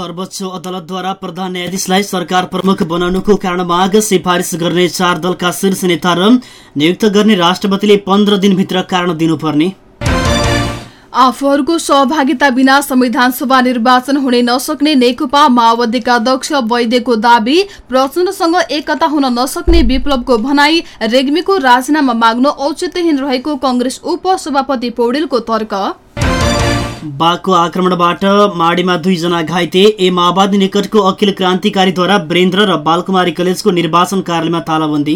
सर्वोच्च अदालतद्वारा प्रधान न्यायाधीशलाई सरकार प्रमुख बनाउनुको कारण माग सिफारिस गर्ने चार दलका शीर्ष नेता र नियुक्त गर्ने राष्ट्रपतिले पन्ध्र दिनभित्र कारण दिनुपर्ने। आफूहरूको सहभागिता बिना संविधान सभा निर्वाचन हुने नसक्ने नेकपा माओवादीका अध्यक्ष वैद्यको दावी प्रचण्डसँग एकता हुन नसक्ने विप्लवको भनाई रेग्मीको राजीनामा माग्नु औचित्यहीन रहेको कंग्रेस उपसभापति पौडेलको तर्क। बाघको आक्रमणबाट माडीमा दुईजना घाइते ए माओवादी निकटको अखिल क्रान्तिकारीद्वारा वीरेन्द्र र बालकुमारी कलेजको निर्वाचन कार्यालयमा तालाबन्दी।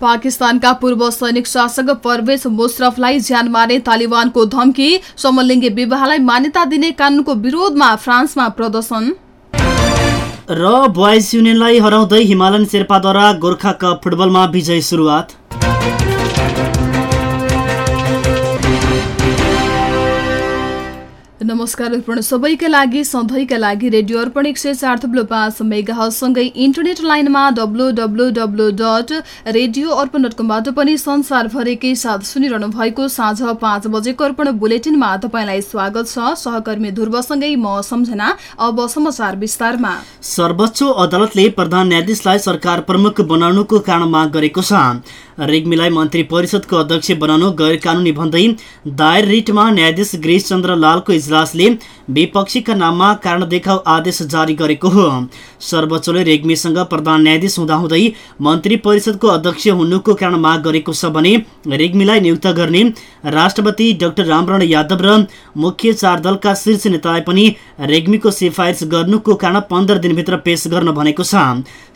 पाकिस्तानका पूर्व सैनिक शासक परवेज मुशरफलाई ज्यान मार्ने तालिबानको धम्की समलिङ्गी विवाहलाई मान्यता दिने कानूनको विरोधमा फ्रान्समा प्रदर्शन। र बोइज युनियनलाई हराउँदै हिमालयन शेर्पाद्वारा गोर्खा कप फुटबलमा विजय सुरुवात। नमस्कार अर्पण सबैका लागि सधैँका लागि रेडियो अर्पण एक सय चार थुप्लो पाँच मेगासँगै इन्टरनेट लाइनमा W W W dot radio Arpan dot कमबाट पनि संसारभरिकै साथ सुनिरहनु भएको साँझ पाँच बजेको अर्पण बुलेटिनमा तपाईँलाई स्वागत छ। सहकर्मी ध्रुवसँगै म सम्झना अब समाचार विस्तारमा। सर्वोच्च अदालतले प्रधान न्यायाधीशलाई सरकार प्रमुख बनाउनुको कारण माग गरेको छ। रेग्मीलाई मन्त्री परिषदको अध्यक्ष बनाउनु गैर कानुनी भन्दै दायर रिटमा न्यायाधीश गिरीश चन्द्र लालको इजलासले विपक्षीका नाममा कारण देखाउ आदेश जारी गरेको हो। सर्वोच्चले रेग्मीसँग प्रधान न्यायाधीश हुँदाहुँदै मन्त्री परिषदको अध्यक्ष हुनुको कारण माग गरेको छ भने रेग्मीलाई नियुक्त गर्ने राष्ट्रपति डाक्टर रामरण यादव र मुख्य चार दलका शीर्ष नेतालाई पनि रेग्मीको सिफारिस गर्नुको कारण पन्ध्र दिनभित्र पेश गर्न भनेको छ।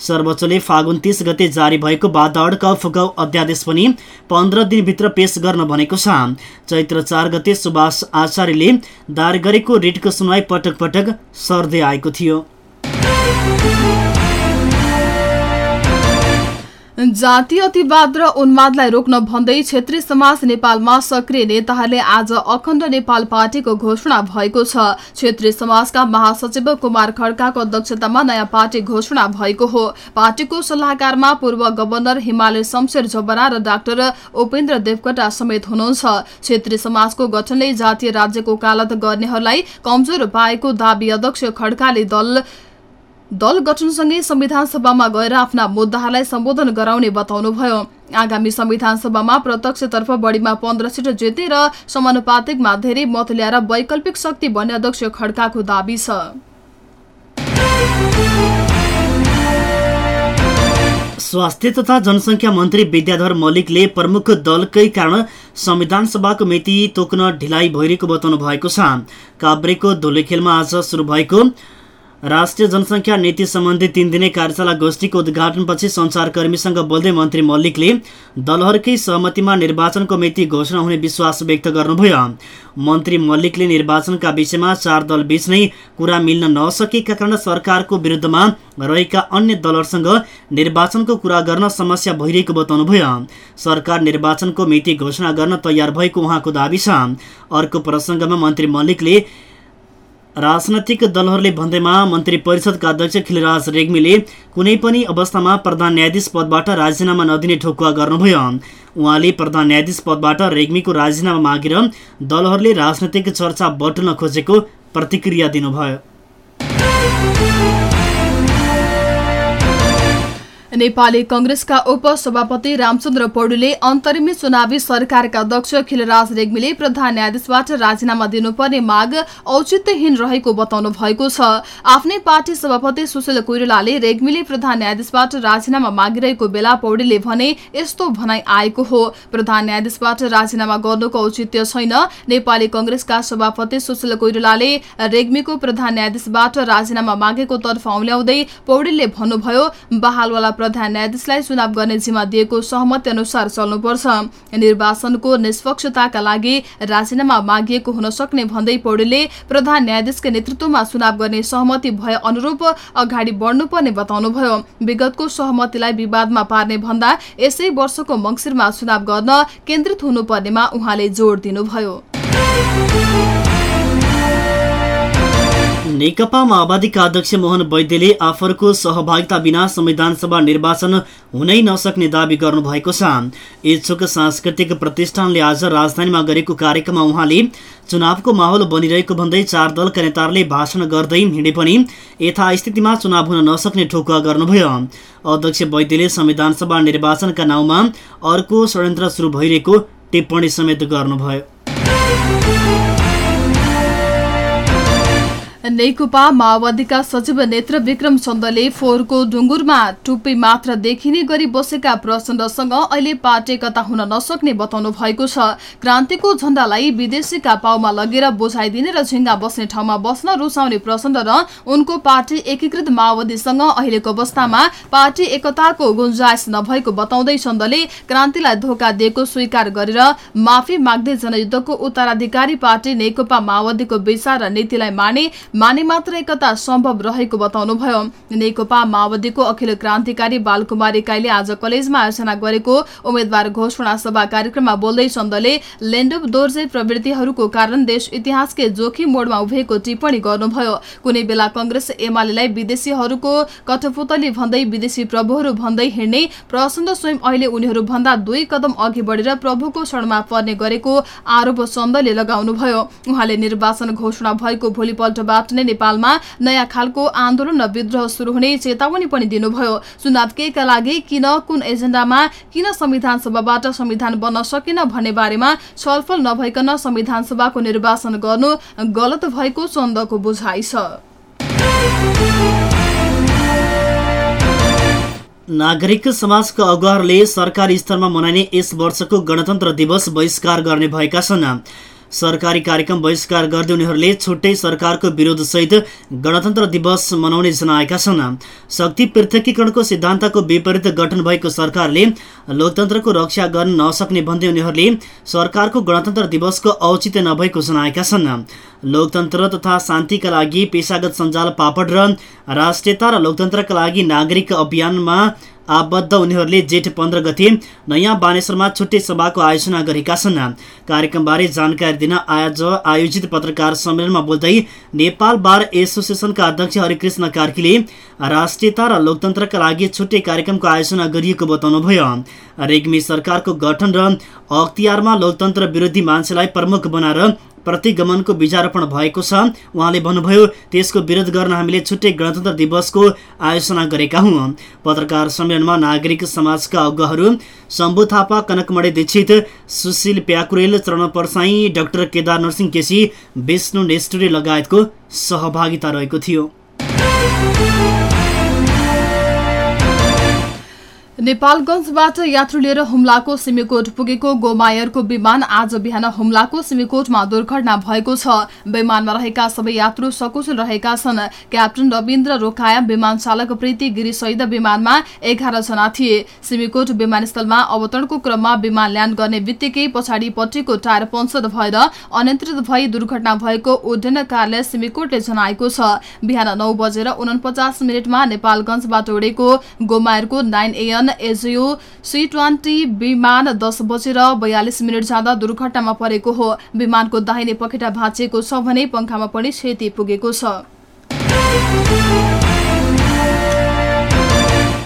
सर्वोच्चले फागुन तीस गते जारी भएको बाधाडका फुकाउ अध्यादेश पनि पन्ध्र दिनभित्र पेश गर्न भनेको छ। चैत्र चार गते सुभाष आचार्यले दायर गरेको रिटको सुनवाई पटक पटक सर्दै आएको थियो। जातीय अतिवाद र उन्मादलाई रोक्न भन्दै क्षेत्रीय समाज नेपालमा सक्रिय नेताहरूले आज अखण्ड नेपाल पार्टीको घोषणा भएको छ। क्षेत्रीय समाजका महासचिव कुमार खड्काको अध्यक्षतामा नयाँ पार्टी घोषणा भएको हो। पार्टीको सल्लाहकारमा पूर्व गवर्नर हिमालय शमशेर जबरा र डाक्टर उपेन्द्र देवकोटा समेत हुनुहुन्छ। क्षेत्रीय समाजको गठनले जातीय राज्यको कालत गर्नेहरूलाई कमजोर पाएको दावी अध्यक्ष खड्काले दल दल गठनसँगै संविधान सभामा गएर आफ्ना मुद्दाहरूलाई सम्बोधन गराउने बताउनुभयो। आगामी संविधान सभामा प्रत्यक्षतर्फ बढीमा पन्ध्र सिट जिते र समानुपातिकमा धेरै मत ल्याएर वैकल्पिक शक्ति बन्ने अध्यक्ष खड्काको दावी छ। स्वास्थ्य तथा जनसङ्ख्या मन्त्री विद्याधर मल्लिकले प्रमुख दलकै कारण संविधान सभाको मिति तोक्न ढिलाइ भइरहेको बताउनु भएको छ। काभ्रेको धुलेखेलमा आज सुरु भएको राष्ट्रिय जनसङ्ख्या नीति सम्बन्धी तीन दिने कार्यशाला गोष्ठीको उद्घाटनपछि सञ्चारकर्मीसँग बोल्दै मन्त्री मल्लिकले दलहरूकै सहमतिमा निर्वाचनको मिति घोषणा हुने विश्वास व्यक्त गर्नुभयो। मन्त्री मल्लिकले निर्वाचनका विषयमा चार दल बीच नै कुरा मिल्न नसकेका कारण सरकारको विरुद्धमा रहेका अन्य दलहरूसँग निर्वाचनको कुरा गर्न समस्या भइरहेको बताउनुभयो। सरकार निर्वाचनको मिति घोषणा गर्न तयार भएको उहाँको दावी छ। अर्को प्रसङ्गमा मन्त्री मल्लिकले राजनैतिक दलहरूले भन्दैमा मन्त्री परिषदका अध्यक्ष खिलराज रेग्मीले कुनै पनि अवस्थामा प्रधान न्यायाधीश पदबाट राजीनामा नदिने ठोकुवा गर्नुभयो। उहाँले प्रधान न्यायाधीश पदबाट रेग्मीको राजीनामा मागेर दलहरूले राजनैतिक चर्चा बटुल्न खोजेको प्रतिक्रिया दिनुभयो। नेपाली कंग्रेसका उपसभापति रामचन्द्र पौडेलले अन्तरिमी चुनावी सरकारका अध्यक्ष खिलराज रेग्मीले प्रधान न्यायाधीशबाट राजीनामा दिनुपर्ने माग औचित्यहीन रहेको बताउनु भएको छ। आफ्नै पार्टी सभापति सुशील कोइरालाले रेग्मीले प्रधान न्यायाधीशबाट राजीनामा मागिरहेको बेला पौडेलले भने यस्तो भनाइ आएको हो। प्रधान न्यायाधीशबाट राजीनामा गर्नुको औचित्य छैन। नेपाली कंग्रेसका सभापति सुशील कोइरालाले रेग्मीको प्रधान न्यायाधीशबाट राजीनामा मागेको तर्फ औल्याउँदै पौडेलले भन्नुभयो बहालवाला प्रधान न्यायाधीशलाई चुनाव गर्ने जिम्मा दिएको सहमति अनुसार चल्नुपर्छ। निर्वाचनको निष्पक्षताका लागि राजीनामा मागिएको हुन सक्ने भन्दै पौडेलले प्रधान न्यायाधीशको नेतृत्वमा चुनाव गर्ने सहमति भए अनुरूप अगाडि बढ्नुपर्ने बताउनुभयो। विगतको सहमतिलाई विवादमा पार्ने भन्दा यसै वर्षको मङ्सिरमा चुनाव गर्न केन्द्रित हुनुपर्नेमा उहाँले जोड़ दिनुभयो। नेकपा माओवादीका अध्यक्ष मोहन वैद्यले आफरको सहभागिता बिना संविधानसभा निर्वाचन हुनै नसक्ने दावी गर्नुभएको छ। इच्छुक सांस्कृतिक प्रतिष्ठानले आज राजधानीमा गरेको कार्यक्रममा उहाँले चुनावको माहौल बनिरहेको भन्दै चार दलका नेताहरूले भाषण गर्दै हिँडे पनि यथास्थितिमा चुनाव हुन नसक्ने ठोकुवा गर्नुभयो। अध्यक्ष वैद्यले संविधानसभा निर्वाचनका नाउँमा अर्को षड्यन्त्र सुरु भइरहेको टिप्पणी समेत गर्नुभयो। नेकपा माओवादीका सचिव नेत्र विक्रम चन्दले फोहोरको ढुङ्गुरमा टुप्पी मात्र देखिने गरी बसेका प्रचण्डसँग अहिले पार्टी एकता हुन नसक्ने बताउनु भएको छ। क्रान्तिको झण्डालाई विदेशीका पाउमा लगेर बोझाइदिने र झिङ्गा बस्ने ठाउँमा बस्न रुचाउने प्रचण्ड र उनको पार्टी एकीकृत माओवादीसँग अहिलेको अवस्थामा पार्टी एकताको गुन्जायस नभएको बताउँदै चन्दले क्रान्तिलाई धोका दिएको स्वीकार गरेर माफी माग्दै जनयुद्धको उत्तराधिकारी पार्टी नेकपा माओवादीको विचार र नीतिलाई माने माने मात्र एकता सम्भव रहेको बताउनुभयो नेकपा माओवादीको अखिल क्रान्तिकारी बालकुमार इकाइले आज कलेजमा आयोजना गरेको उम्मेद्वार घोषणा सभा कार्यक्रममा बोल्दै चन्दले लेन्डुप दोर्जे प्रवृत्तिहरूको कारण देश इतिहासकै जोखिम मोडमा उभिएको टिप्पणी गर्नुभयो। कुनै बेला कंग्रेस एमालेलाई विदेशीहरूको कठपुतली भन्दै विदेशी प्रभुहरू भन्दै हिँड्ने प्रचण्ड स्वयं अहिले उनीहरू भन्दा दुई कदम अघि बढेर प्रभुको शरणमा पर्ने गरेको आरोप चन्दले लगाउनुभयो। उहाँले निर्वाचन घोषणा भएको भोलिपल्टबाट नेपालमा नयाँ खालको आन्दोलन र विद्रोह शुरू हुने चेतावनी पनि दिनुभयो। चुनाव केका लागि किन कुन एजेन्डामा किन संविधान सभाबाट संविधान बन्न सकेन भन्ने बारेमा छलफल नभइकन संविधान सभाको निर्वाचन गर्नु गलत भएको चन्दको बुझाइ छ। नागरिक समाजका अगुवाहरूले सरकारी स्तरमा मनाइने यस वर्षको गणतन्त्र दिवस बहिष्कार गर्ने भएका छन्। सरकारी कार्यक्रम बहिष्कार गर्दै उनीहरूले छुट्टै सरकारको विरोधसहित गणतन्त्र दिवस मनाउने जनाएका छन्। शक्ति पृथकीकरणको सिद्धान्तको विपरीत गठन भएको सरकारले लोकतन्त्रको रक्षा गर्न नसक्ने भन्दै उनीहरूले सरकारको गणतन्त्र दिवसको औचित्य नभएको जनाएका छन्। लोकतन्त्र तथा शान्तिका लागि पेसागत सञ्जाल पापड र राष्ट्रियता र लोकतन्त्रका लागि नागरिक अभियानमा आबद्ध उनीहरूले जेठ पन्ध्र गते नयाँ बानेश्वरमा छुट्टै सभाको आयोजना गरेका छन्। कार्यक्रमबारे जानकारी दिन आज आयोजित पत्रकार सम्मेलनमा बोल्दै नेपाल बार एसोसिएसनका अध्यक्ष हरिकृष्ण कार्कीले राष्ट्रियता र लोकतन्त्रका लागि छुट्टै कार्यक्रमको आयोजना गरिएको बताउनुभयो। रेग्मी सरकारको गठन र अख्तियारमा लोकतन्त्र विरोधी मान्छेलाई प्रमुख बनाएर प्रतिगमनको बीजारोपण भएको छ। उहाँले भन्नुभयो त्यसको विरोध गर्न हामीले छुट्टै गणतन्त्र दिवसको आयोजना गरेका हौँ। पत्रकार सम्मेलनमा नागरिक समाजका अगुवाहरू शम्भु थापा कनकमणि दीक्षित सुशील प्याकुरेल चरण पर्साई डाक्टर केदार नरसिंह केसी विष्णु नेस्टुरे लगायतको सहभागिता रहेको थियो। नेपालगंजबाट यात्रु लिएर हुम्लाको सिमीकोट पुगेको गोमायरको विमान आज बिहान हुम्लाको सिमीकोटमा दुर्घटना भएको छ। विमानमा रहेका सबै यात्रु सकुशल रहेका छन्। क्याप्टन रविन्द्र रोकाया विमान चालक प्रीति गिरी सहित विमानमा एघार जना थिए। सिमीकोट विमानस्थलमा अवतरणको क्रममा विमान ल्यान्ड गर्ने बित्तिकै पछाडिपट्टिको टायर पञ्चर भएर अनियन्त्रित भई दुर्घटना भएको उड्डयन कार्यालय सिमीकोटले जनाएको छ। बिहान नौ बजेर उनपचास मिनटमा नेपालगंजबाट उडेको गोमायरको nine AN AJIO C twenty विमान दस बजेर बयालिस मिनट जाँदा दुर्घटनामा परेको हो। विमानको दाहिने पखेटा भाँचिएको छ भने पंखामा पनि क्षति पुगेको छ।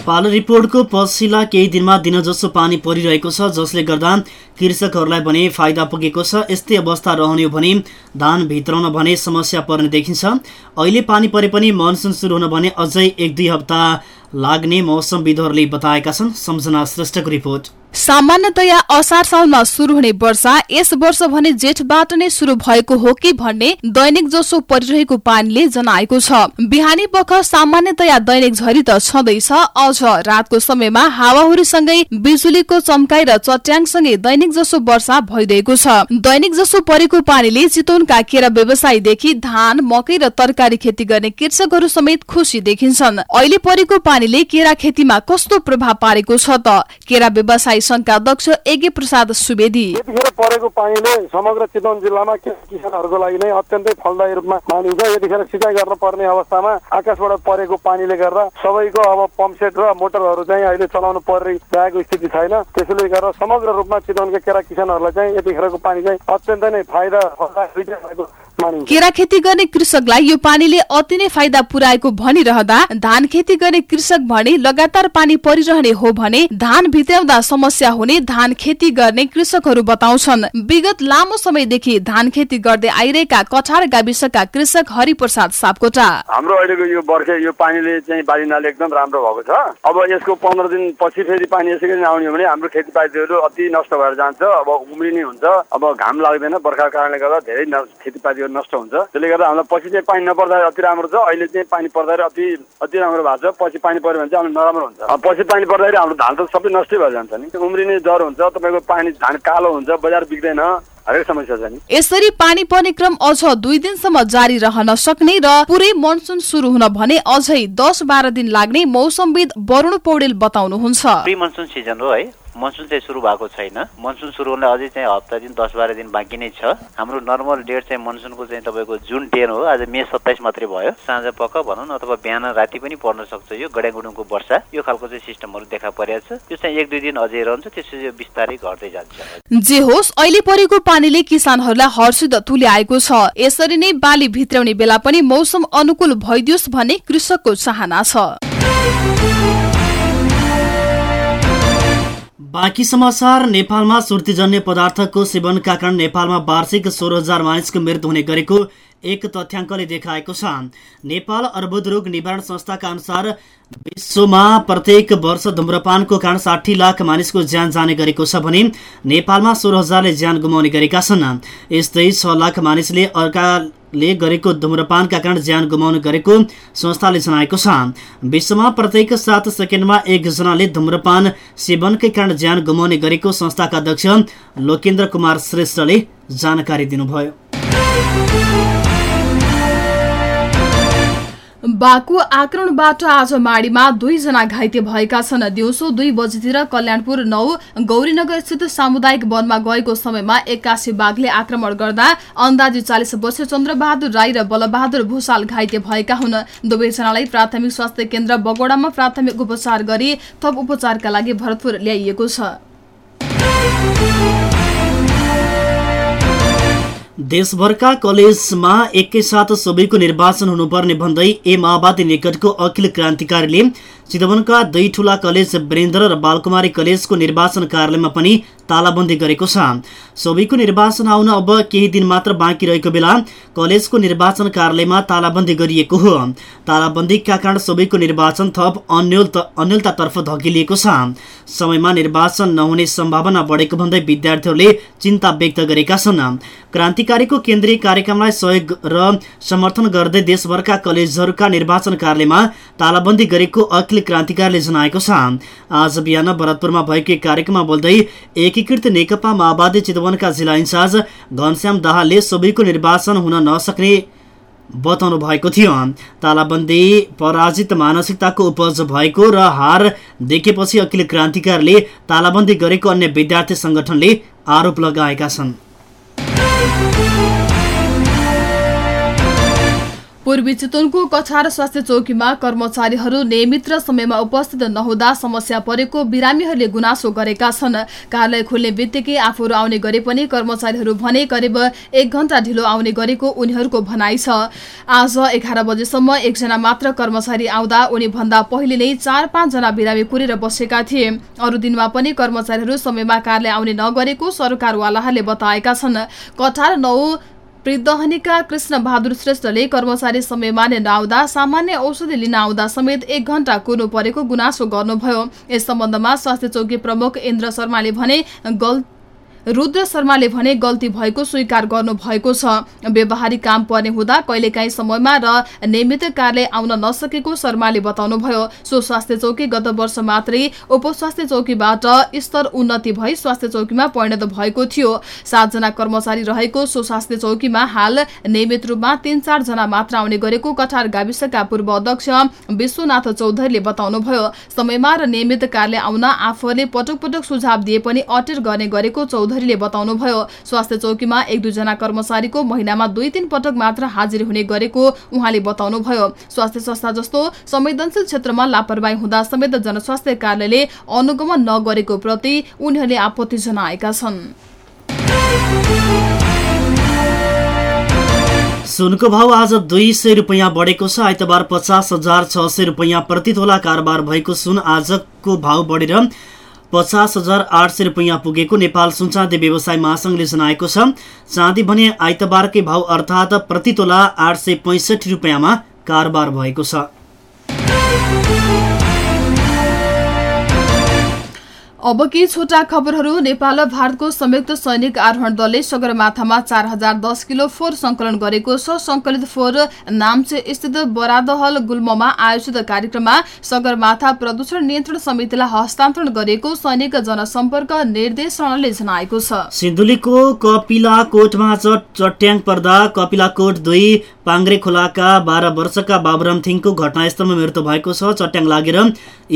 पालो रिपोर्टको पछिल्ला केही दिनमा दिनजसो पानी परिरहेको छ जसले गर्दा कृषकहरूलाई भने फाइदा पुगेको छ। यस्तै अवस्था रहने हो भने धान भित्राउन भने समस्या पर्ने देखिन्छ। अहिले पानी परे पनि मनसुन सुरु हुन भने अझै एक दुई हप्ता लाग्ने मौसमविदहरूले बताएका छन्। सम्झना श्रेष्ठको रिपोर्ट। सामान्यतया असार सालमा शुरू हुने वर्षा यस वर्ष भने जेठबाट नै शुरू भएको हो कि भन्ने दैनिक जसो परिरहेको पानीले जनाएको छ। बिहानी पख सामान्यतया दैनिक झरी त छँदैछ अझ रातको समयमा हावाहुरीसँगै बिजुलीको चम्काई र चट्याङसँगै दैनिक जसो वर्षा भइरहेको छ। दैनिक जसो परेको पानीले चितवनका केरा व्यवसायीदेखि धान मकै र तरकारी खेती गर्ने कृषकहरू समेत खुसी देखिन्छन्। अहिले परेको पानीले केरा खेतीमा कस्तो प्रभाव पारेको छ त? केरा व्यवसायी संघका अध्यक्ष एगे प्रसाद सुवेदी। यतिखेर परेको पानीले समग्र चितवन जिल्लामा किसानहरूको लागि नै अत्यन्तै फलदायी रूपमा मानिन्छ। यतिखेर सिँचाइ गर्न पर्ने अवस्थामा आकाशबाट परेको पानीले गर्दा सबैको अब पम्पसेट र मोटरहरू चाहिँ अहिले चलाउनु परिरहेको स्थिति छैन। त्यसैले गर्दा समग्र रूपमा चितवनका केरा किसानहरूलाई चाहिँ यतिखेरको पानी चाहिँ अत्यन्तै नै फाइदा भएको केरा खेती गर्ने कृषकलाई यो पानीले अति नै फाइदा पुर्याएको भनिरहँदा धान खेती गर्ने कृषक भने लगातार पानी परिरहने हो भने धान भित्राउँदा समस्या हुने धान खेती गर्ने कृषकहरू बताउँछन्। विगत लामो समयदेखि धान खेती गर्दै आइरहेका कठार गाविसका कृषक हरिप्रसाद सापकोटा। हाम्रो अहिलेको यो बर्खे यो पानीले चाहिँ बाली नाली एकदम राम्रो भएको छ। अब यसको पन्ध्र दिन पछि फेरि पानी यसै गरी आउने हो भने हाम्रो खेतीपातीहरू अति नष्ट भएर जान्छ अब उम्रिने हुन्छ अब घाम लाग्दैन बर्खाको कारणले गर्दा धेरै न- खेतीपातीहरू नष्ट हुन्छ। त्यसले गर्दा हामीलाई पछि चाहिँ पानी नपर्दा अति राम्रो छ। अहिले चाहिँ पानी पर्दाखेरि अति अति राम्रो भएको छ। पछि पानी पर्यो भने चाहिँ नराम्रो हुन्छ। पछि पानी पर्दाखेरि हाम्रो धान त सबै नष्टै भएर जान्छ नि। उम्रिने डर हुन्छ तपाईँको पानी धान कालो हुन्छ बजार बिग्दैन हरेक समस्या छ नि। यसरी पानी पर्ने क्रम अझ दुई दिनसम्म जारी रहन सक्ने र पुरै मनसुन शुरू हुन भने अझै दस बाह्र दिन लाग्ने मौसमविद वरुण पौडेल बताउनुहुन्छ। प्री मनसुन सिजन हो है। मनसुन चाहिँ सुरु भएको छैन। मनसुन सुरु हुनलाई अझै चाहिँ हप्ता दिन दस बाह्र दिन बाँकी नै छ। हाम्रो नर्मल डेट चाहिँ मनसुनको चाहिँ तपाईँको जुन टेन हो। आज मे सत्ताइस मात्रै भयो। साँझ पख भनौँ न अथवा बिहान राति पनि पर्न सक्छ यो गड्यागुडुङको वर्षा। यो खालको चाहिँ सिस्टमहरू देखा परेको छ। यो चाहिँ एक दुई दिन अझै रहन्छ त्यसपछि यो बिस्तारै घट्दै जान्छ। जे होस् अहिले परेको पानीले किसानहरूलाई हर्षित तुल्याएको छ। यसरी नै बाली भित्राउने बेला पनि मौसम अनुकूल भइदियोस् भन्ने कृषकको चाहना छ। बाँकी समाचार नेपालमा सुर्तीजन्य पदार्थको सेवनका कारण नेपालमा वार्षिक सोह्र हजार मानिसको मृत्यु हुने गरेको एक तथ्याङ्कले देखाएको छ। नेपाल अर्बुद रोग निवारण संस्थाका अनुसार विश्वमा प्रत्येक वर्ष धुम्रपानको कारण साठी लाख मानिसको ज्यान जाने गरेको छ भने नेपालमा सोह्र हजारले ज्यान गुमाउने गरेका छन्। यस्तै छ लाख मानिसले अर्काले गरेको धुम्रपानका कारण ज्यान गुमाउने गरेको संस्थाले जनाएको छ। विश्वमा प्रत्येक सात सेकेन्डमा एकजनाले धुम्रपान सेवनकै कारण ज्यान गुमाउने गरेको संस्थाका अध्यक्ष लोकेन्द्र कुमार श्रेष्ठले जानकारी दिनुभयो। बाकु आक्रमणबाट आज माडीमा दुईजना घाइते भएका छन्। दिउँसो दुई बजीतिर कल्याणपुर नौ गौरीनगर स्थित सामुदायिक वनमा गएको समयमा एक्कासी बाघले आक्रमण गर्दा अन्दाजी चालिस वर्ष चन्द्रबहादुर राई र बलबहादुर भूषाल घाइते भएका हुन्। दुवैजनालाई प्राथमिक स्वास्थ्य केन्द्र बगोडामा प्राथमिक उपचार गरी थप उपचारका लागि भरतपुर ल्याइएको छ। देशभरका कलेजमा एकैसाथ सबैको निर्वाचन हुनुपर्ने भन्दै ए माओवादी निकटको अखिल क्रान्तिकारीले चितवनका दुई ठूला कलेज वीरेन्द्र र बालकुमारी कलेजको निर्वाचन कार्यालयमा पनि तालाबन्दी गरेको छ। सबैको निर्वाचन आउन अब केही दिन मात्र बाँकी रहेको बेला कलेजको निर्वाचन कार्यालयमा तालाबन्दी गरिएको हो। तालाबन्दीका कारण सबैको निर्वाचन थप अन्यल अन्यलतातर्फ धकेलिएको छ। समयमा निर्वाचन नहुने सम्भावना बढेको भन्दै विद्यार्थीहरूले चिन्ता व्यक्त गरेका छन्। क्रान्तिकारीको केन्द्रीय कार्यक्रमलाई सहयोग र समर्थन गर्दै देशभरका कलेजहरूका निर्वाचन कार्यालयमा तालाबन्दी गरेको अखिल क्रान्तिकारीले जनाएको छ। आज बिहान भरतपुरमा भएको एक कार्यक्रममा बोल्दै एकीकृत नेकपा माओवादी चितवनका जिल्ला इन्चार्ज घनश्याम दाहालले सबैको निर्वाचन हुन नसक्ने बताउनु भएको थियो। तालाबन्दी पराजित मानसिकताको उपज भएको र हार देखेपछि अखिल क्रान्तिकारीले तालाबन्दी गरेको अन्य विद्यार्थी संगठनले आरोप लगाएका छन्। पूर्वी चितवनको कछार स्वास्थ्य चौकीमा कर्मचारीहरू नियमित र समयमा उपस्थित नहुँदा समस्या परेको बिरामीहरूले गुनासो गरेका छन्। कार्यालय खोल्ने बित्तिकै आफूहरू आउने गरे पनि कर्मचारीहरू भने करिब एक घण्टा ढिलो आउने गरेको उनीहरूको भनाइ छ। आज एघार बजेसम्म एकजना मात्र कर्मचारी आउँदा उनी भन्दा पहिले नै चार पाँचजना बिरामी कुरेर बसेका थिए। अरू दिनमा पनि कर्मचारीहरू समयमा कार्यालय आउने नगरेको सरकारवालाहरूले बताएका छन्। कठार नौ वृद्धहनीका कृष्ण बहादुर श्रेष्ठले कर्मचारी समयमा नआउँदा सामान्य औषधि लिन आउँदा समेत एक घण्टा कुर्नु परेको गुनासो गर्नुभयो। यस सम्बन्धमा स्वास्थ्य चौकी प्रमुख इन्द्र शर्माले भने गल रुद्र शर्माले भने गल्ती भएको स्वीकार गर्नु भएको छ। व्यवहारिक काम पर्ने हुँदा कहिलेकाहीँ समयमा र नियमित कार्यालय आउन नसकेको शर्माले बताउनुभयो। सो स्वास्थ्य चौकी गत वर्ष मात्रै उपस्वास्थ्य चौकीबाट स्तर उन्नति भई स्वास्थ्य चौकीमा परिणत भएको थियो। सातजना कर्मचारी रहेको सो स्वास्थ्य चौकीमा हाल नियमित रूपमा तीन चारजना मात्र आउने गरेको कठार गाविसका पूर्व अध्यक्ष विश्वनाथ चौधरीले बताउनुभयो। समयमा र नियमित कार्यालय आउन आफूहरूले पटक पटक सुझाव दिए पनि अटेर गर्ने गरेको चौधरीले बताउनुभयो स्वास्थ्य चौकीमा एक दुईजना कर्मचारीको महिनामा दुई तीन पटक मात्र हाजिरी हुने गरेको उहाँले बताउनुभयो। स्वास्थ्य संस्था जस्तो संवेदनशील क्षेत्रमा लापरवाही हुँदा समेत जनस्वास्थ्य कार्यालयले अनुगमन नगरेको प्रति उनीहरूले आपत्ति जनाएका छन्। सुनको भाव आज दुई सय रुपियाँ बढेको छ। आइतबार पचास हजार छ सय रुपियाँ प्रति तोला कारोबार भएको सुन आजको भाव बढेर पचास हजार आठ सय रुपियाँ पुगेको नेपाल सुनचाँदी व्यवसाय महासङ्घले जनाएको छ। चाँदी भने आइतबारकै भाव अर्थात् प्रति तोला आठ सय पैँसठी रुपियाँमा कारोबार भएको छ। अब केही छोटा खबरहरू नेपाल र भारतको संयुक्त सैनिक आरोहण दलले सगरमाथामा चार हजार दस किलो फोहोर संकलन गरेको छ। संकलित फोहोर नाम्चे स्थित बरादहल गुल्ममा आयोजित कार्यक्रममा सगरमाथा प्रदूषण नियन्त्रण समितिलाई हस्तान्तरण गरेको सैनिक जनसम्पर्क निर्देशनालयले जनाएको छ। सिन्धुलीको कपिला कोटमा चट्याङ पर्दा कपिला कोट दुई पाङ्ग्रे खोलाका बाह्र वर्षका बाबुराम थिङको घटनास्थलमा मृत्यु भएको छ। चट्याङ लागेर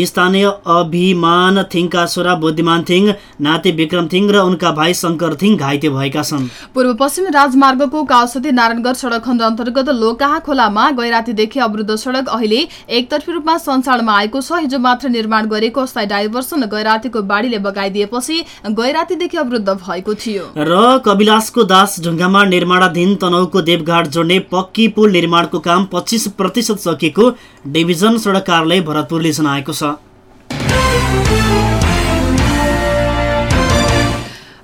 स्थानीय अभिमान थिङका छोरा बुद्धिमान थिङ नाते विक्रम थिङ र उनका भाइ शङ्कर थिङ घाइते भएका छन्। पूर्व पश्चिम राजमार्गको काउसती नारायणगढ सडक खण्ड अन्तर्गत लोकाहा खोलामा गैरातीदेखि अवरुद्ध सडक अहिले एकतर्फी रूपमा सञ्चालनमा आएको छ। हिजो मात्र निर्माण गरेको अस्थायी डाइभर्सन गैरातीको बाढीले बगाइदिएपछि गैरातीदेखि अवरुद्ध भएको थियो। र कविलासको दास ढुङ्गामा निर्माणाधीन तनहुको देवघाट जोड्ने पक्की पक्की पुल निर्माणको काम पच्चिस प्रतिशत सकिएको डिभिजन सडक कार्यालय भरतपुरले जनाएको छ।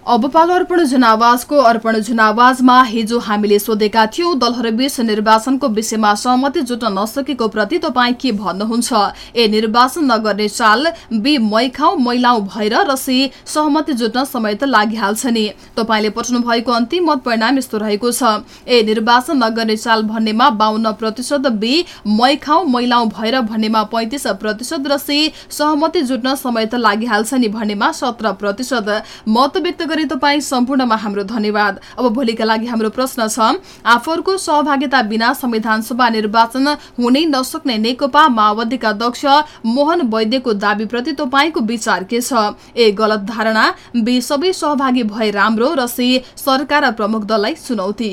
अब पालो अर्पण जनावाजको अर्पण जनावाजमा हिजो हामीले सोधेका थियौं दलहरूबीच निर्वाचनको विषयमा सहमति जुट्न नसकेको प्रति तपाईँ के भन्नुहुन्छ? ए निर्वाचन नगर्ने चाल बी मै खाउ मैलाउ भएर र सी सहमति जुट्न समय त लागिहाल्छ नि। तपाईँले पठाउनु भएको अन्तिम मत परिणाम यस्तो रहेको छ। ए निर्वाचन नगर्ने चाल भन्नेमा बाहन्न प्रतिशत बी मै खाउ मैलाउ भएर भन्नेमा पैंतिस प्रतिशत र सी सहमति जुट्न समय त लागिहाल्छ नि भन्नेमा सत्र प्रतिशत। मत व्यक्त गरी तपाईँ सम्पूर्णमा हाम्रो धन्यवाद। अब भोलिका लागि हाम्रो प्रश्न छ आफूहरूको सहभागिता बिना संविधान सभा निर्वाचन हुनै नसक्ने नेकपा माओवादीका अध्यक्ष मोहन वैद्यको दावीप्रति तपाईँको विचार के छ? ए गलत धारणा बी सबै सहभागी भए राम्रो र सी सरकार प्रमुख दललाई चुनौती।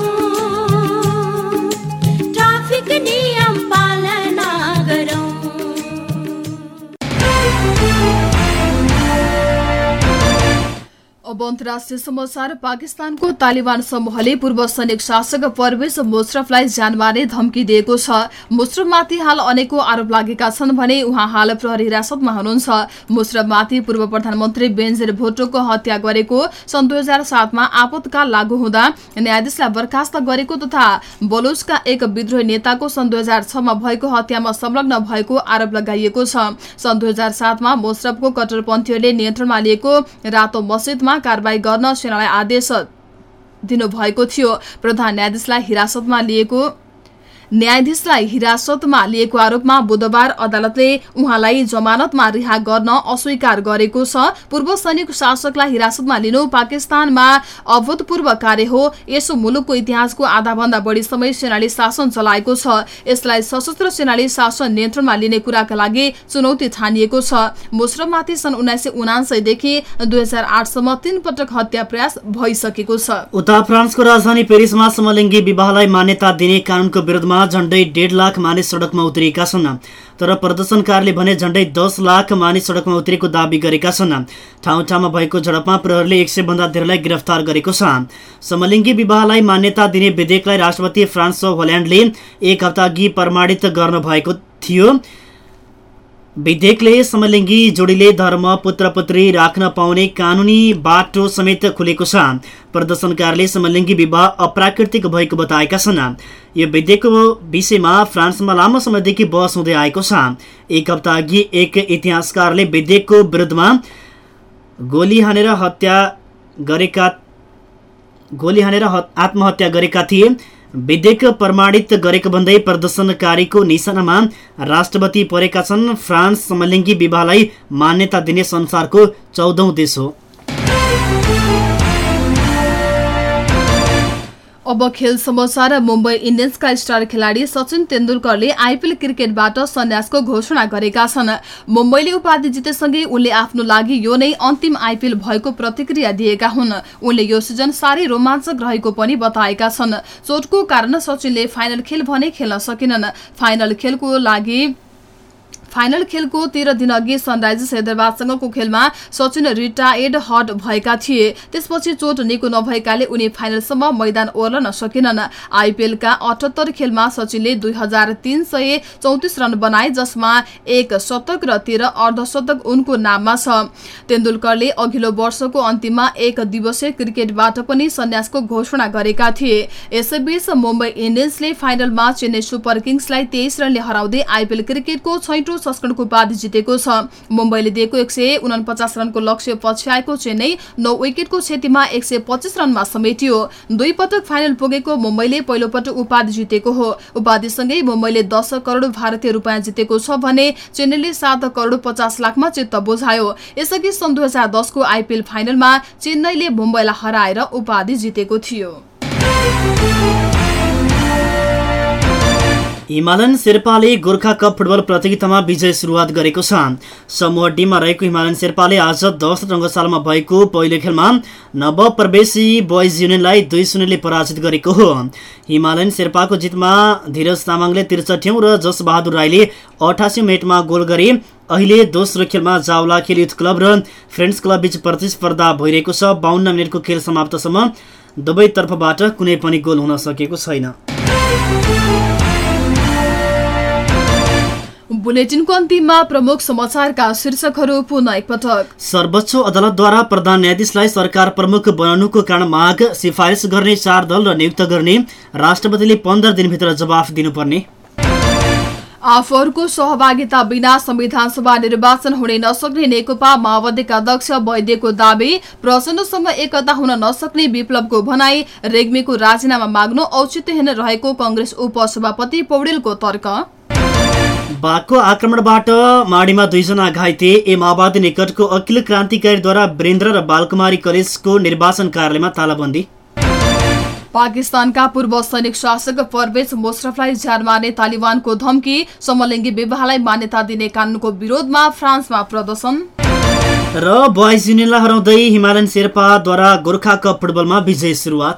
अब अन्तर्राष्ट्रिय समाचार पाकिस्तानको तालिबान समूहले पूर्व सैनिक शासक परवेज मुश्रफलाई जान मार्ने धम्की दिएको छ। मुश्रफमाथि हाल अनेकौं आरोप लागेका छन् भने उहाँ हाल प्रहरी हिरासतमा हुनुहुन्छ। मुश्रफमाथि पूर्व प्रधानमन्त्री बेन्जेर भोटोको हत्या गरेको सन् दुई हजार सातमा आपतकाल लागू हुँदा न्यायाधीशलाई बर्खास्त गरेको तथा बलोचका एक विद्रोही नेताको सन् दुई हजार छमा भएको हत्यामा संलग्न भएको आरोप लगाइएको छ। सन् दुई हजार सातमा मुश्रफको कट्टरपन्थीहरूले नियन्त्रणमा लिएको रातो मस्जिदमा कारवाही गर्न सेनालाई आदेश दिनुभएको थियो। प्रधान न्यायाधीशलाई हिरासतमा लिएको न्यायाधीशलाई हिरासतमा लिएको आरोपमा बुधबार अदालतले उहाँलाई जमानतमा रिहा गर्न अस्वीकार गरेको छ। पूर्व सैनिक शासकलाई हिरासतमा लिनु पाकिस्तानमा अभूतपूर्व कार्य हो। यसो मुलुकको इतिहासको आधाभन्दा बढी समय सेनाले शासन चलाएको छ। यसलाई सशस्त्र सेनाले शासन नियन्त्रणमा लिने कुराका लागि चुनौती ठानिएको छ। मुश्रफमाथि सन् उन्नाइस सय उनासयदेखि दुई हजार आठसम्म तीन पटक हत्या प्रयास भइसकेको छ। उता फ्रान्सको राजधानी पेरिसमा समलिङ्गी विवाहलाई मान्यता दिने कानूनको विरुद्धमा झण्डै डेढ लाख मानिस सडकमा उत्रिएका छन्। तर प्रदर्शनकारले भने झण्डै दस लाख मानिस सडकमा उत्रेको दावी गरेका छन्। ठाउँ ठाउँमा भएको झडपमा प्रहरले एक सय भन्दा धेरैलाई गिरफ्तार गरेको छ। समलिङ्गी विवाहलाई मान्यता दिने विधेयकलाई राष्ट्रपति फ्रान्स होल्यान्डले एक हप्ता अघि प्रमाणित गर्नुभएको थियो। विधेयकले समलिङ्गी जोडीले धर्म पुत्र पुत्री राख्न पाउने कानुनी बाटो समेत खुलेको छ। प्रदर्शनकारले समलिङ्गी विवाह अप्राकृतिक भएको बताएका छन्। यो विधेयकको विषयमा फ्रान्समा लामो समयदेखि बहस हुँदै आएको छ। एक हप्ता अघि एक इतिहासकारले विधेयकको विरुद्धमा गोली हानेर हत्या गरेका गोली हानेर आत्महत्या गरेका थिए। विधेयक प्रमाणित गरेको भन्दै प्रदर्शनकारीको निशानामा राष्ट्रपति परेका छन्। फ्रान्स समलिङ्गी विवाहलाई मान्यता दिने संसारको चौधौँ देश हो। अब खेल समाचार मुम्बई इन्डियन्सका स्टार खेलाडी सचिन तेन्दुलकरले आइपिएल क्रिकेटबाट सन्यासको घोषणा गरेका छन्। मुम्बईले उपाधि जितेसँगै उनले आफ्नो लागि यो नै अन्तिम आइपिएल भएको प्रतिक्रिया दिएका हुन्। उनले यो सिजन साह्रै रोमाञ्चक रहेको पनि बताएका छन्। चोटको कारण सचिनले फाइनल खेल भने खेल्न सकेनन्। फाइनल खेलको लागि फाइनल खेलको तेह्र दिन अघि सनराइजर्स हैदराबादसँगको खेलमा सचिन रिटायर्ड हट भएका थिए। त्यसपछि चोट निको नभएकाले उनी फाइनलसम्म मैदान ओर्लन सकेनन्। आइपिएलका अठहत्तर खेलमा सचिनले दुई हजार तीन सय चौतिस रन बनाए जसमा एक शतक र तेह्र अर्धशतक उनको नाममा छ। तेन्दुलकरले अघिल्लो वर्षको अन्तिममा एक दिवसीय क्रिकेटबाट पनि सन्यासको घोषणा गरेका थिए। यसैबीच मुम्बई इन्डियन्सले फाइनलमा चेन्नई सुपर किङ्सलाई तेइस रनले हराउँदै आइपिएल क्रिकेटको छैटौं संस्करणको उपाधि जितेको छ। मुम्बईले दिएको एक रनको लक्ष्य पछ्याएको चेन्नई नौ विकेटको क्षतिमा एक रनमा समेटियो। दुई पटक फाइनल पुगेको मुम्बईले पहिलो पटक उपाधि जितेको हो। उपाधिसँगै मुम्बईले दस करोड भारतीय रूपियाँ जितेको छ भने चेन्नईले सात करोड पचास लाखमा चित्त बुझायो। यसअघि सन् दुई हजार दसको आइपिएल फाइनलमा चेन्नईले मुम्बईलाई हराएर उपाधि जितेको थियो। हिमालयन शेर्पाले गोर्खा कप फुटबल प्रतियोगितामा विजय सुरुवात गरेको छ। समूह डीमा रहेको हिमालयन शेर्पाले आज दश रङ्गशालामा भएको पहिलो खेलमा नवप्रवेशी बोइज युनियनलाई दुई शून्यले पराजित गरेको हो। हिमालयन शेर्पाको जितमा धीरज तामाङले त्रिसठ्यौँ र जसबहादुर राईले अठासी मिनटमा गोल गरे अहिले दोस्रो खेलमा जावला खेल युथ क्लब र फ्रेन्ड्स क्लब बीच प्रतिस्पर्धा भइरहेको छ। बाहन्न मिनटको खेल समाप्तसम्म दुवैतर्फबाट कुनै पनि गोल हुन सकेको छैन। बुलेटिनको अन्तिममा प्रमुख समाचारका शीर्षकहरू पुनः एकपटक। सर्वोच्च अदालतद्वारा प्रधान न्यायाधीशलाई सरकार प्रमुख बनाउनुको कारण माग सिफारिस गर्ने चार दल र नियुक्त गर्ने राष्ट्रपतिले पन्ध्र दिनभित्र जवाफ दिनुपर्ने। आफूहरूको सहभागिता बिना संविधान सभा निर्वाचन हुने नसक्ने नेकपा माओवादीका अध्यक्ष वैद्यको दावी प्रचण्डसँग एकता हुन नसक्ने विप्लवको भनाई रेग्मीको राजीनामा माग्नु औचित्यहीन रहेको कंग्रेस उपसभापति पौडेलको तर्क। बाघको आक्रमणबाट माडीमा दुईजना घाइते। ए माओवादी निकटको अखिल क्रान्तिकारीद्वारा वीरेन्द्र र बालकुमारी कलेजको निर्वाचन कार्यालयमा तालाबन्दी। पाकिस्तानका पूर्व सैनिक शासक परवेज मोशरफलाई ज्यान मार्ने तालिबानको धम्की समलिङ्गी विवाहलाई मान्यता दिने कानूनको विरोधमा फ्रान्समा प्रदर्शन। र बोइज युनियनलाई हराउँदै हिमालयन शेर्पाद्वारा गोर्खा कप फुटबलमा विजय सुरुवात।